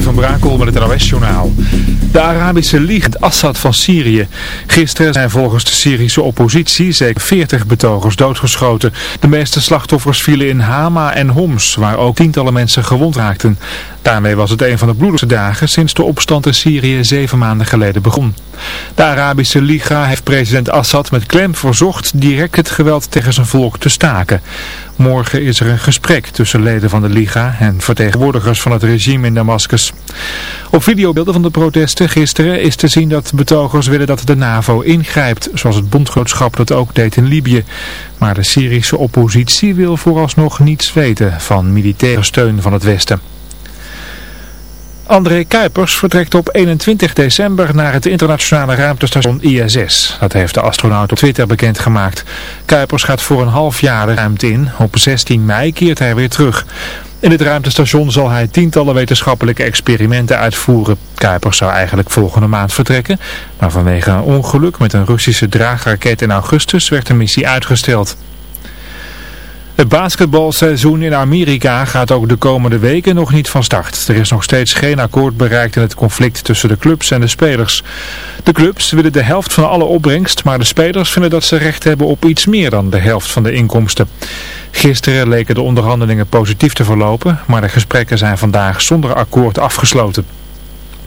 Van Brakel met het NOS-journaal. De Arabische het Assad van Syrië. Gisteren zijn volgens de Syrische oppositie zeker 40 betogers doodgeschoten. De meeste slachtoffers vielen in Hama en Homs, waar ook tientallen mensen gewond raakten. Daarmee was het een van de bloedigste dagen sinds de opstand in Syrië zeven maanden geleden begon. De Arabische Liga heeft president Assad met klem verzocht direct het geweld tegen zijn volk te staken. Morgen is er een gesprek tussen leden van de Liga en vertegenwoordigers van het regime in Damascus. Op videobeelden van de protesten gisteren is te zien dat betogers willen dat de NAVO ingrijpt, zoals het bondgenootschap dat ook deed in Libië. Maar de Syrische oppositie wil vooralsnog niets weten van militaire steun van het Westen. André Kuipers vertrekt op 21 december naar het internationale ruimtestation ISS. Dat heeft de astronaut op Twitter bekendgemaakt. Kuipers gaat voor een half jaar de ruimte in. Op 16 mei keert hij weer terug. In het ruimtestation zal hij tientallen wetenschappelijke experimenten uitvoeren. Kuipers zou eigenlijk volgende maand vertrekken, maar vanwege een ongeluk met een Russische draagraket in augustus werd de missie uitgesteld. Het basketbalseizoen in Amerika gaat ook de komende weken nog niet van start. Er is nog steeds geen akkoord bereikt in het conflict tussen de clubs en de spelers. De clubs willen de helft van alle opbrengst, maar de spelers vinden dat ze recht hebben op iets meer dan de helft van de inkomsten. Gisteren leken de onderhandelingen positief te verlopen, maar de gesprekken zijn vandaag zonder akkoord afgesloten.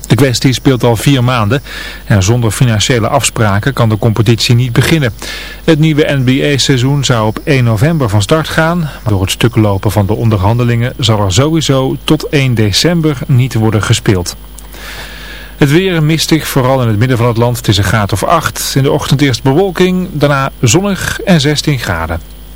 De kwestie speelt al vier maanden en zonder financiële afspraken kan de competitie niet beginnen. Het nieuwe NBA-seizoen zou op 1 november van start gaan. Door het stuk lopen van de onderhandelingen zal er sowieso tot 1 december niet worden gespeeld. Het weer mistig, vooral in het midden van het land. Het is een graad of 8. In de ochtend eerst bewolking, daarna zonnig en 16 graden.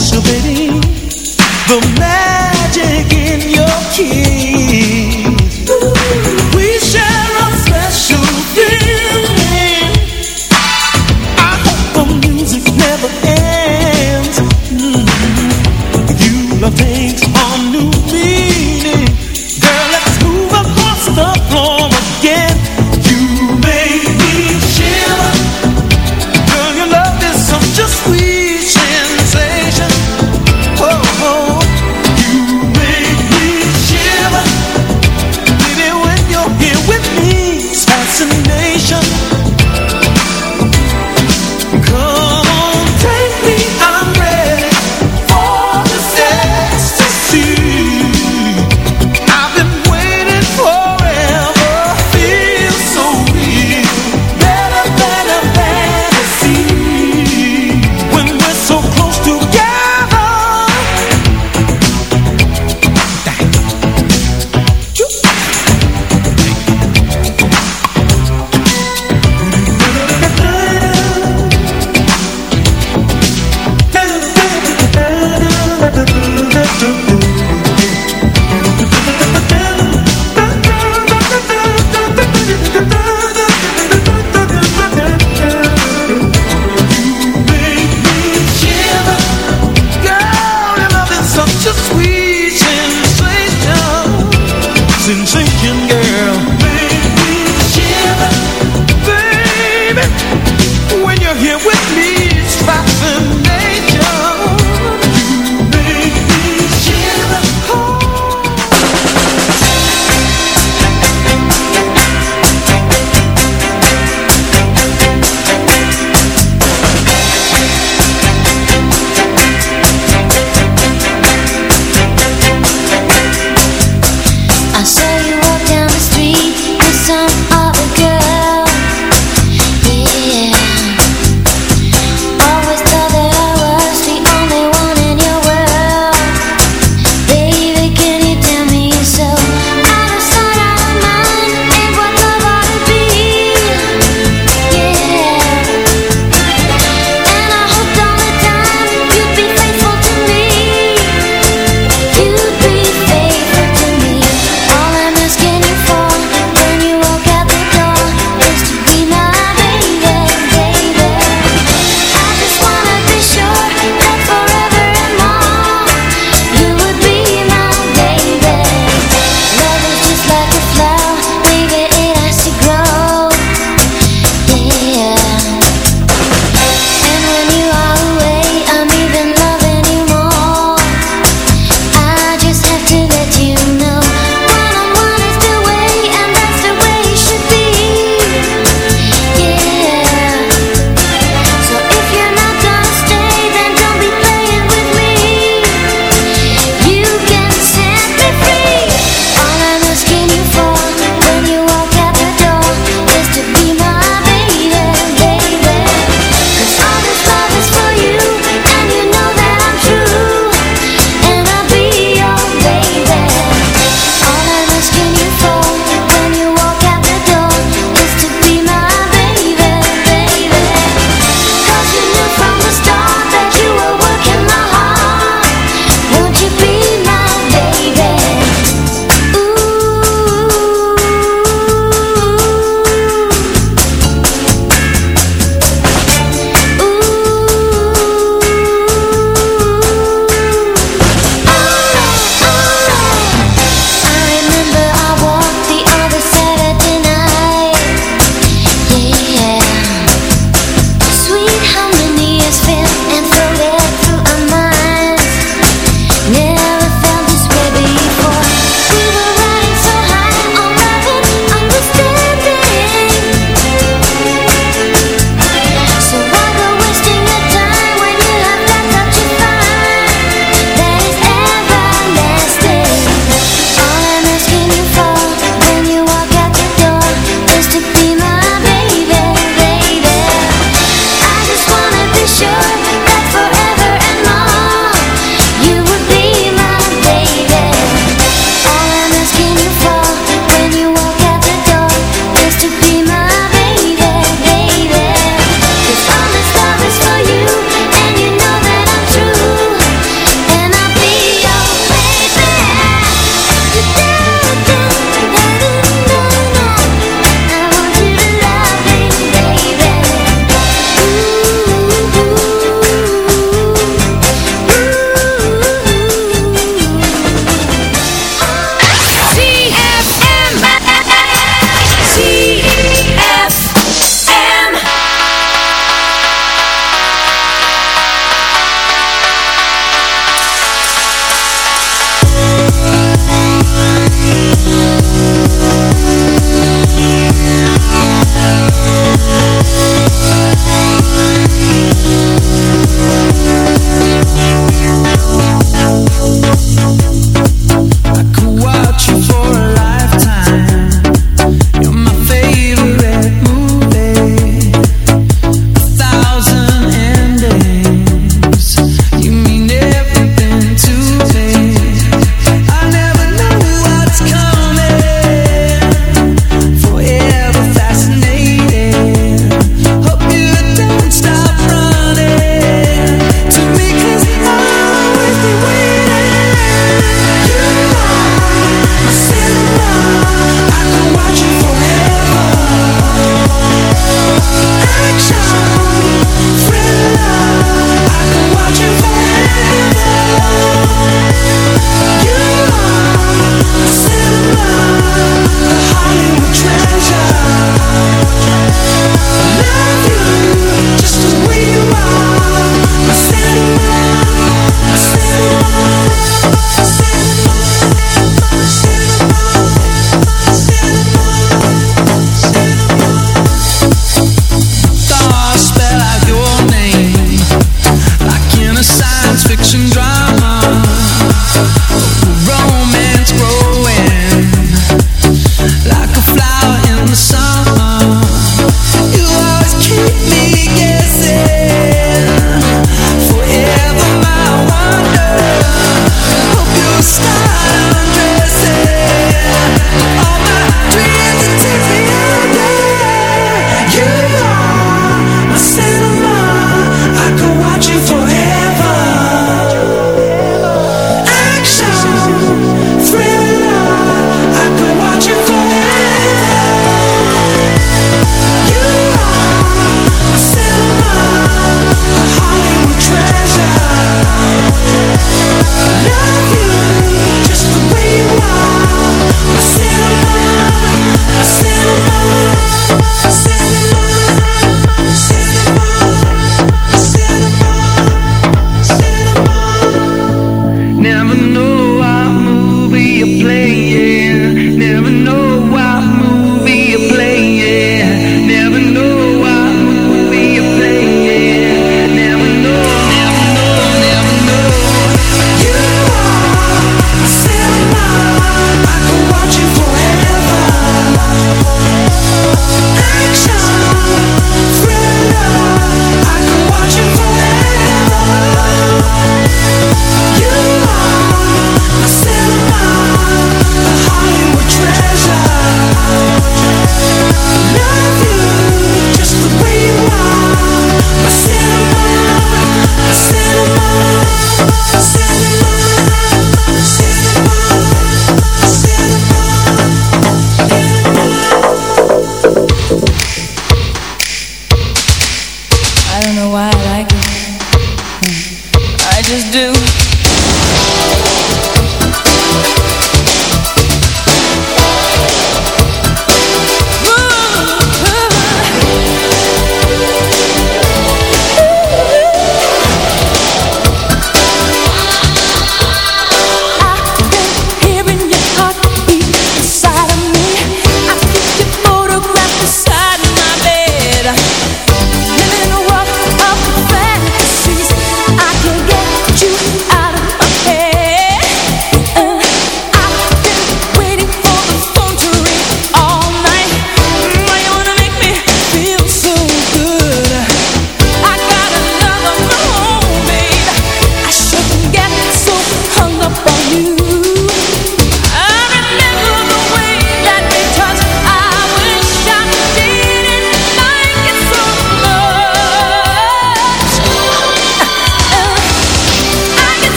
And anticipating the magic in your kiss.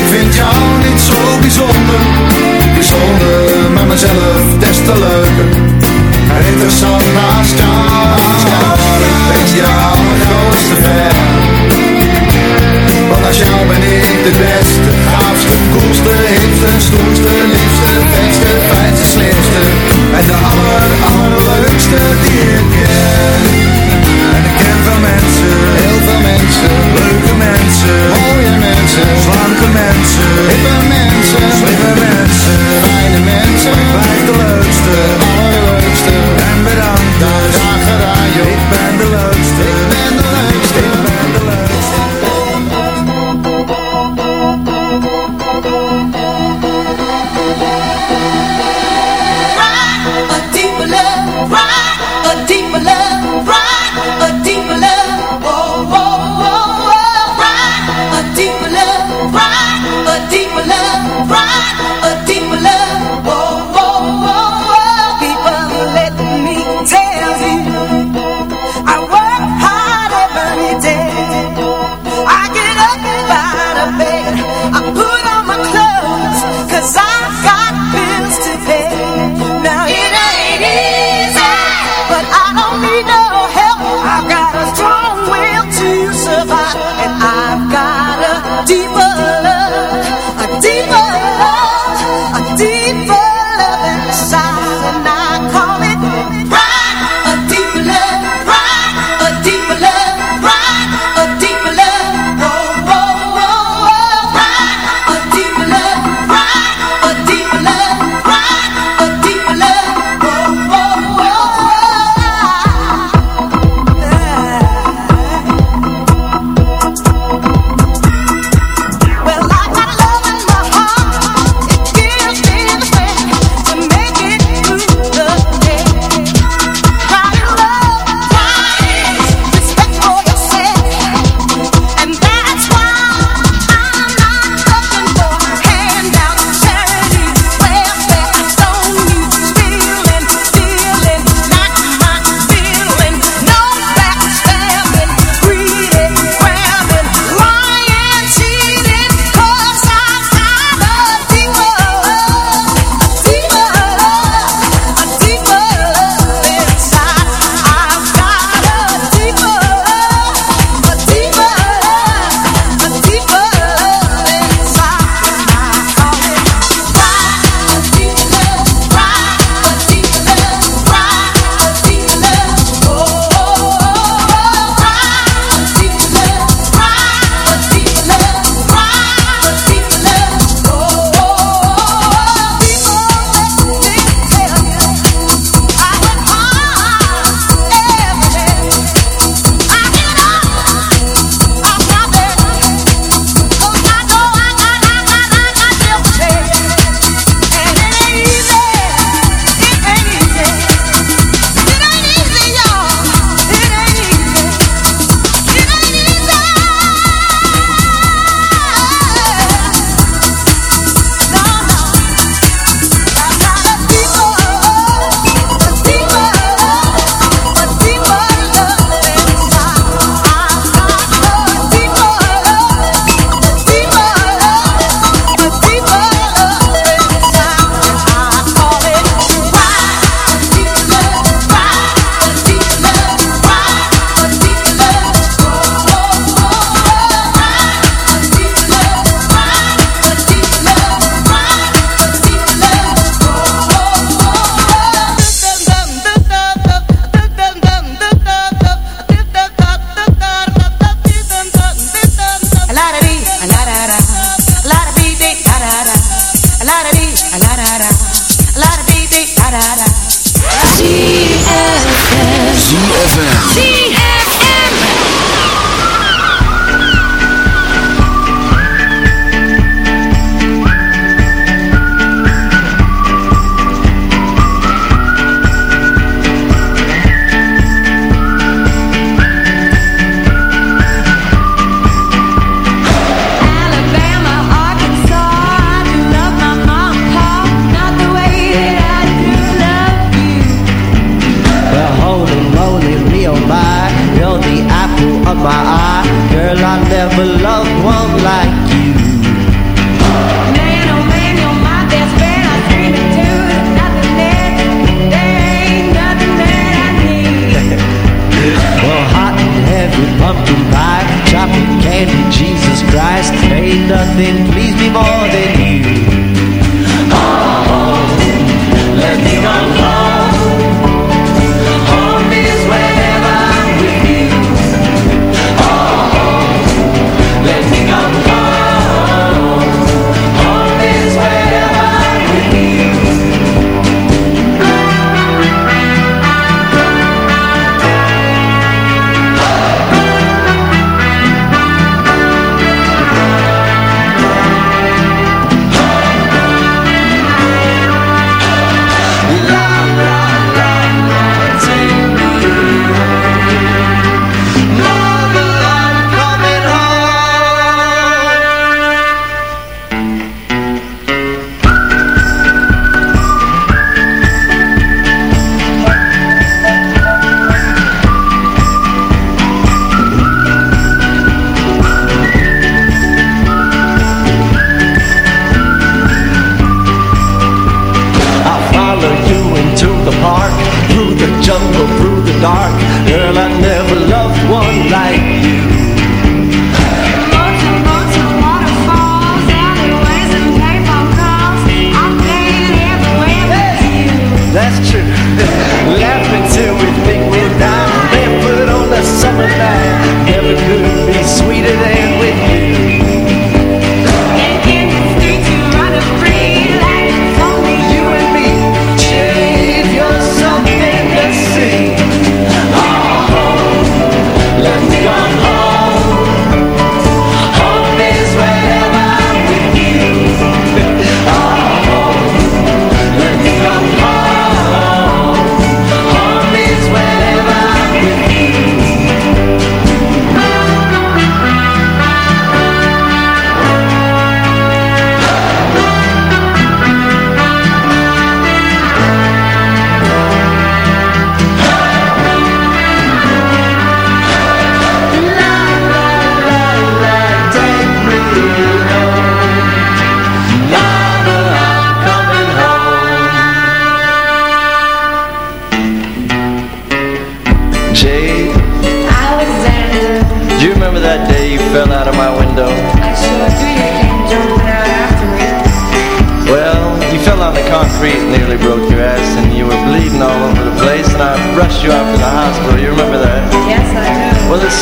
Ik vind jou niet zo bijzonder, bijzonder, maar mezelf des te leuker. Interessant naast jou, ik ben de grootste ver. Want als jou ben ik de beste, gaafste, koelste, hipste, stoerste, liefste, vetste, fijnste, slimste. En de aller, allerleukste die ik ken leuke mensen, mooie mensen, slanke mensen, hippe mensen, slimme mensen, fijne mensen. Blijf de leukste, allerleukste. En bedankt. Dus, graag daar joh. Ik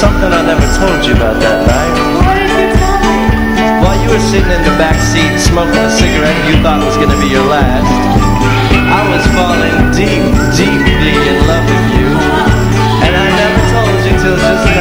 something I never told you about that night. While you were sitting in the back seat smoking a cigarette you thought was going to be your last, I was falling deep, deeply in love with you. And I never told you till just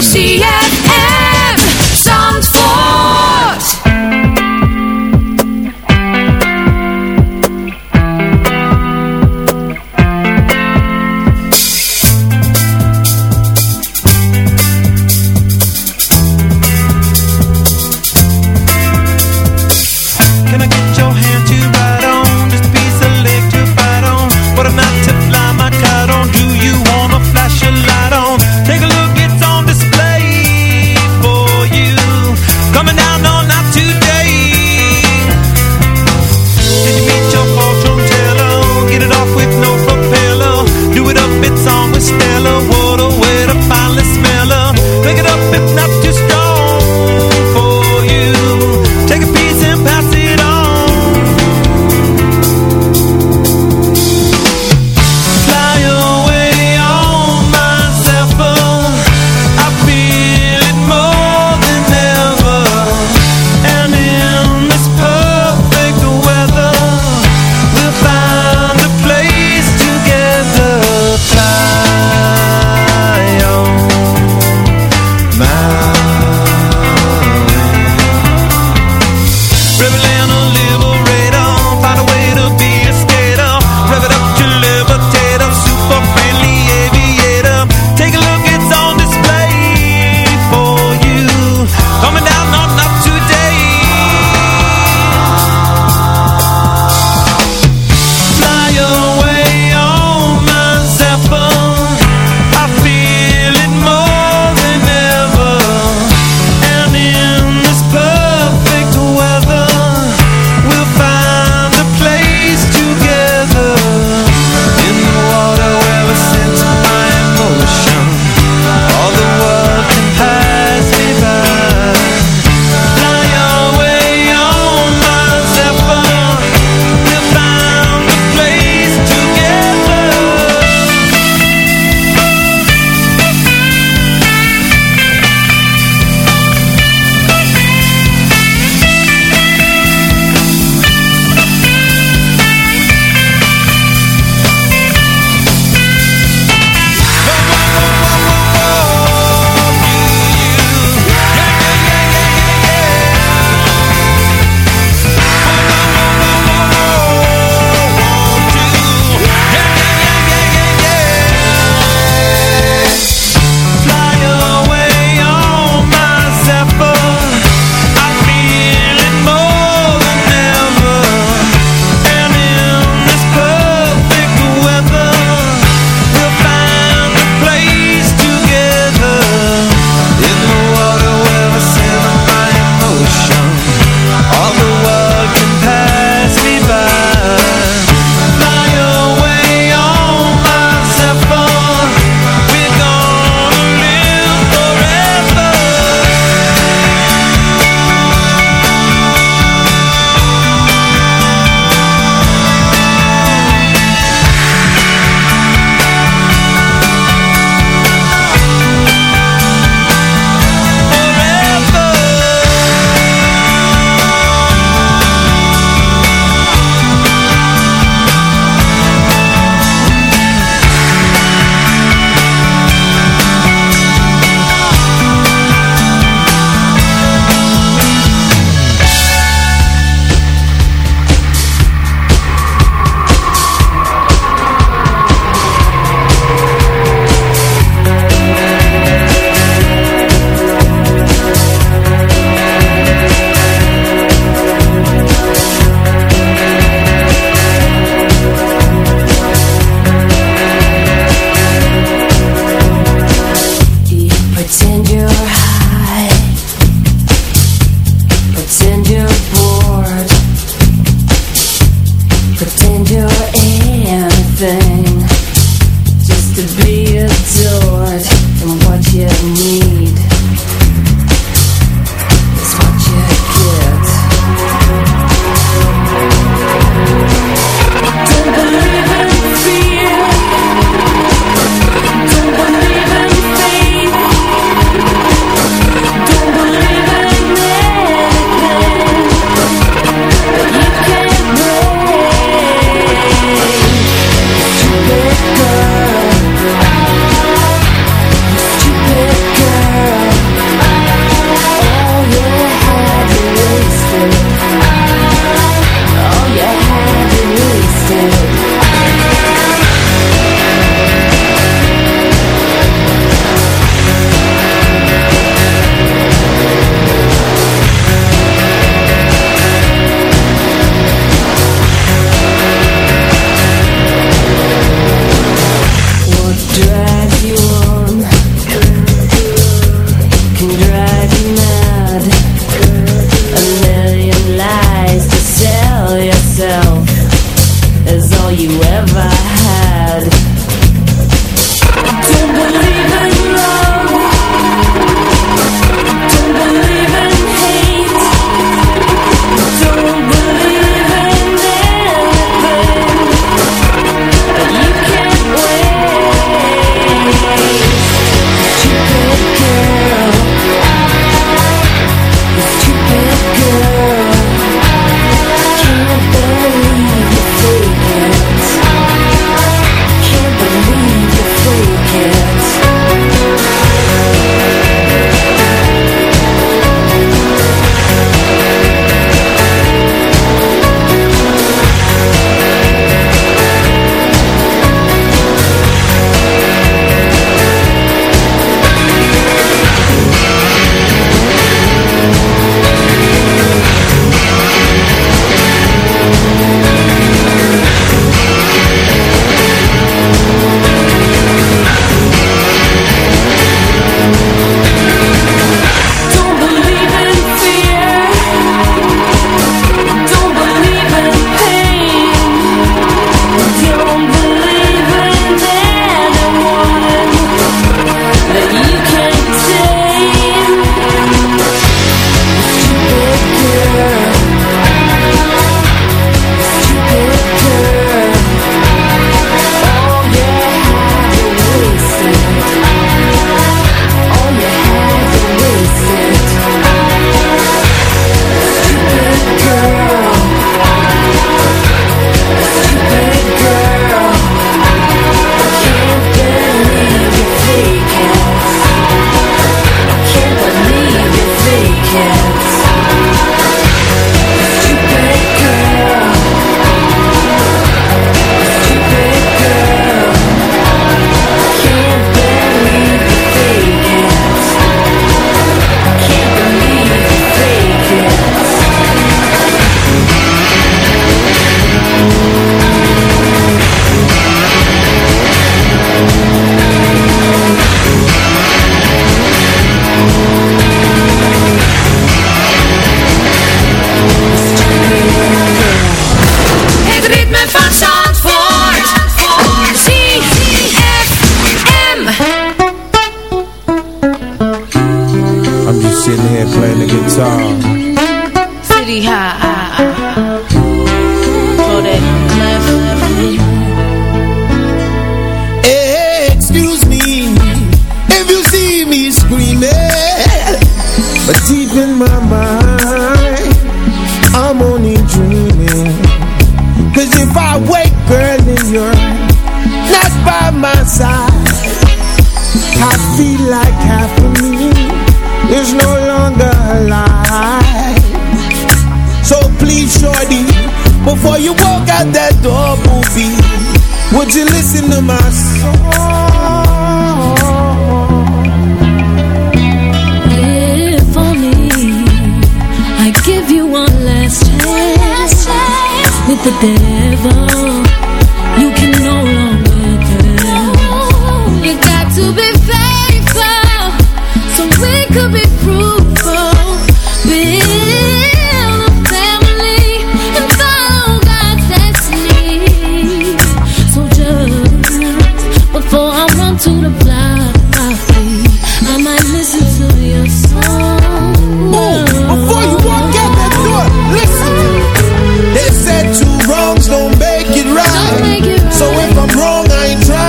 ZFM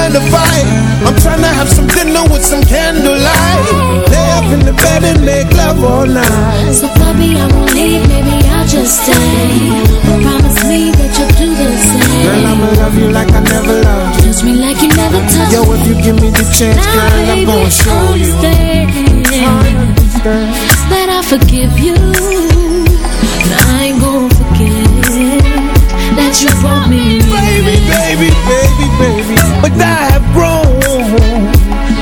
trying to fight. I'm trying to have some dinner with some candlelight. Lay up in the bed and make love all night. So puppy, I won't leave, maybe I'll just stay. Promise me that you'll do the same. Girl, I'ma love you like I never loved you. Touch me like you never touched Yo, if you give me the chance, Now, girl, I'm gonna show you. understand that I forgive you. But I ain't gonna forget that you brought me But I have grown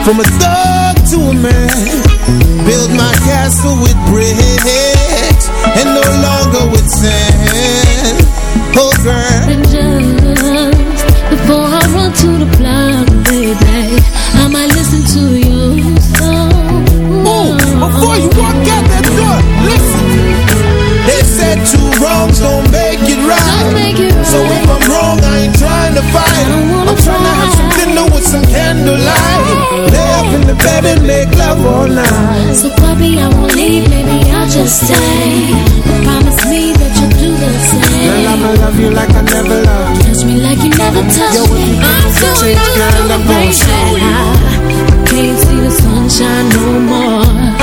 from a thug to a man. Build my castle with bricks and no longer with sand. Oh, girl. Lay up in the bed and make love all night. So puppy, I won't leave, maybe I'll just stay. Promise me that you'll do the same. Girl, I'ma love you like I never loved you. Touch me like you never touched me. I'm me so the chance, used the rain that you. I can't see the sunshine no more.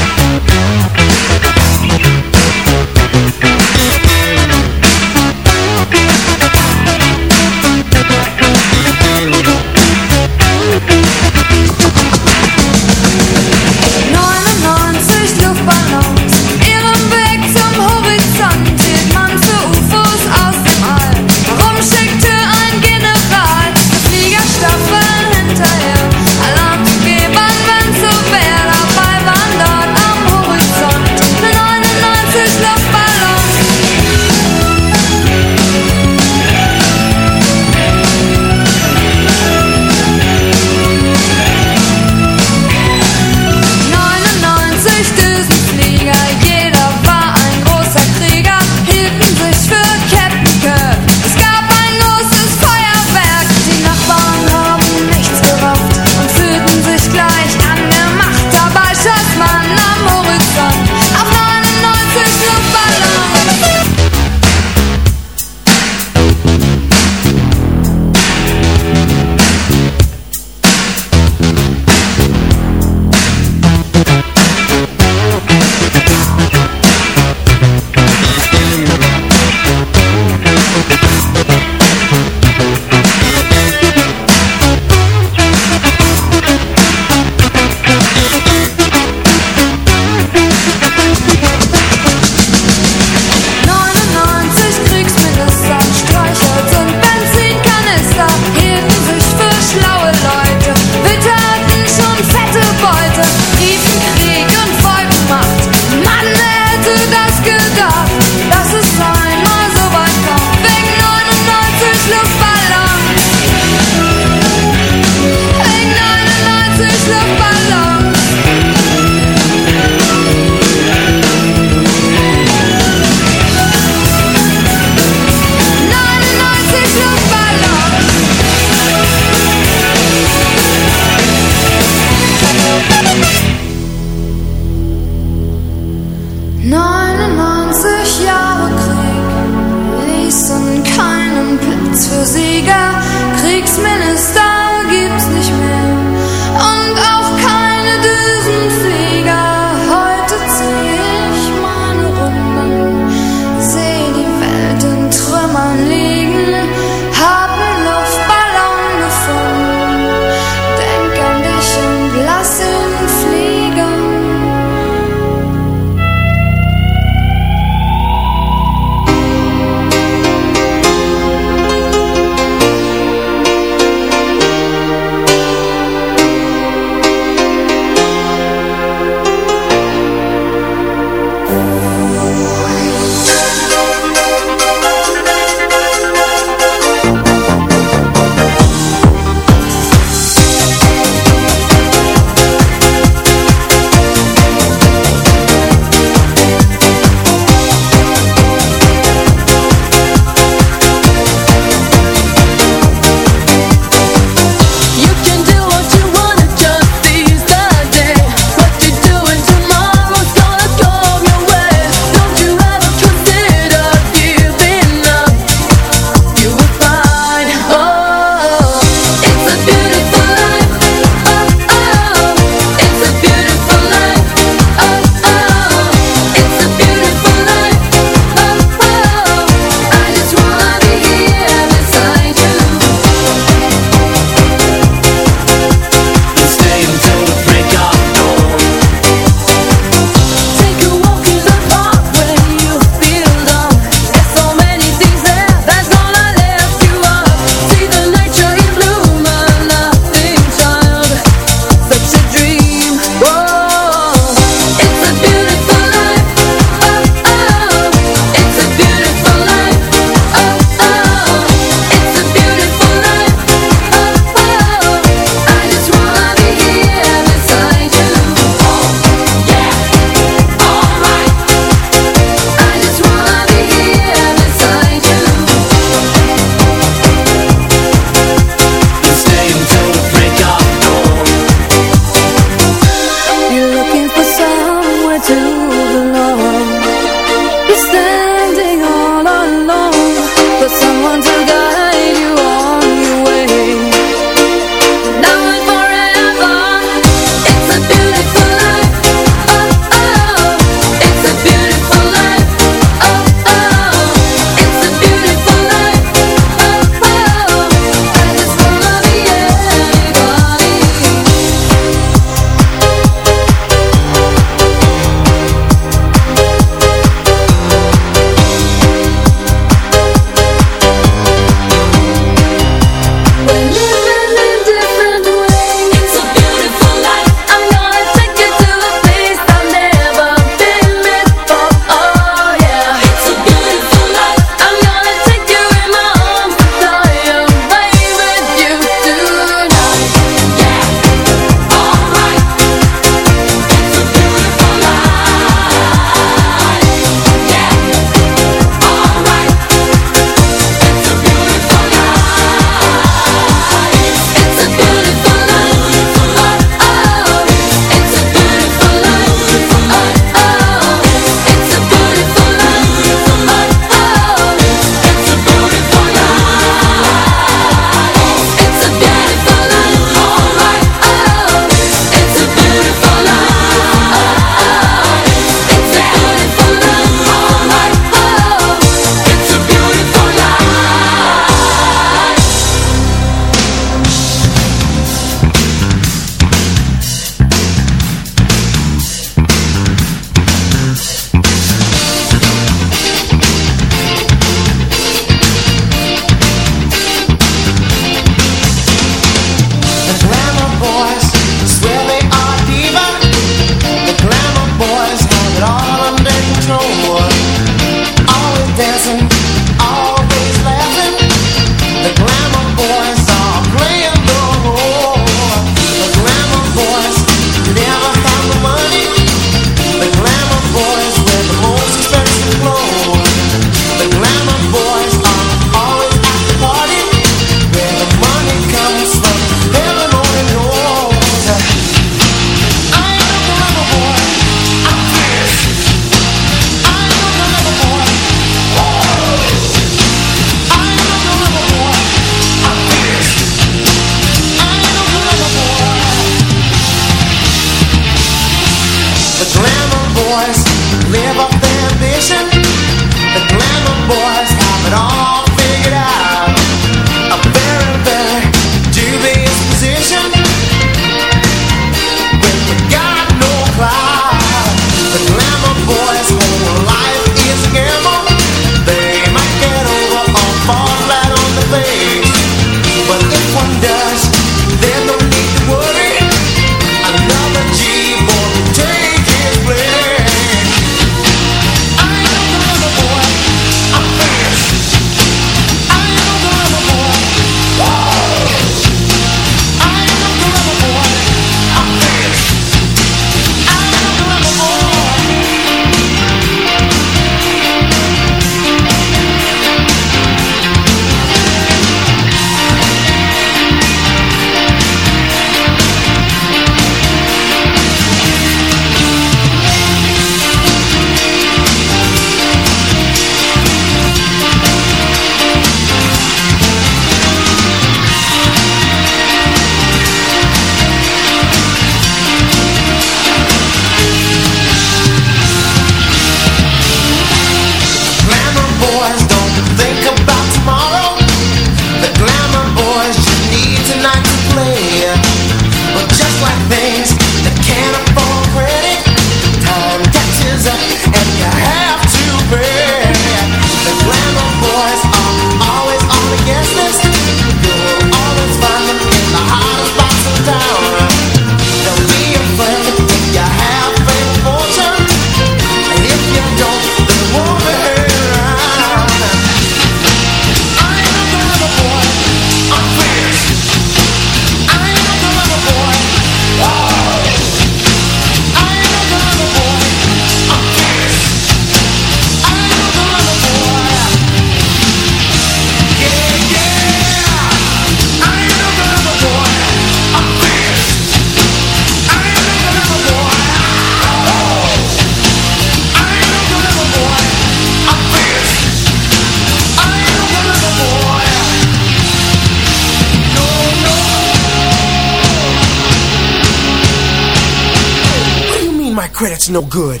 Credit's no good.